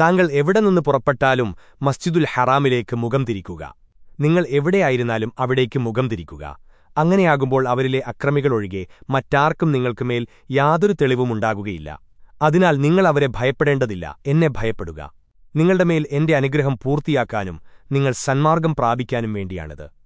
താങ്കൾ എവിടെ നിന്ന് പുറപ്പെട്ടാലും മസ്ജിദുൽ ഹറാമിലേക്ക് മുഖം തിരിക്കുക. നിങ്ങൾ എവിടെയായിരുന്നാലും അവിടേക്ക് മുഖം തിരിക്കുക. അങ്ങനെയാകുമ്പോൾ അവരിലെ അക്രമികളൊഴികെ മറ്റാർക്കും നിങ്ങൾക്കുമേൽ യാതൊരു തെളിവുമുണ്ടാകുകയില്ല അതിനാൽ നിങ്ങൾ അവരെ ഭയപ്പെടേണ്ടതില്ല എന്നെ ഭയപ്പെടുക. നിങ്ങളുടെ മേൽ എന്റെ അനുഗ്രഹം പൂർത്തിയാക്കാനും നിങ്ങൾ സന്മാർഗം പ്രാപിക്കാനും വേണ്ടിയാണിത്.